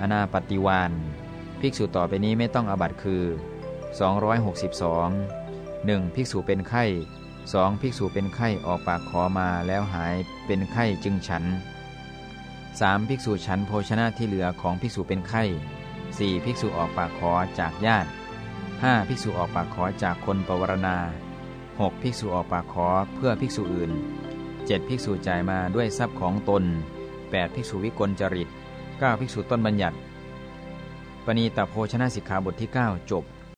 อนาปฏิวานภิกษุต่อไปนี้ไม่ต้องอบัตคือ 262 1. ภิกษุเป็นไข้ 2. ภิกษุเป็นไข้ออกปากขอมาแล้วหายเป็นไข้จึงฉัน 3. ภิกษุฉันโภชนะที่เหลือของภิกษุเป็นไข้ 4. ภิกษุออกปากขอจากญาติ 5. ภิกษุออกปากขอจากคนปวารณา 6. ภิกษุออกปากขอเพื่อภิกษุอื่น 7. ภิกษุจ่ายมาด้วยทรัพย์ของตน 8. ภิกษุวิกลจริต 9. ภิกษุต้นบัญญัติ ปณีตโภชนะสิกขาบทที่ 9 จบ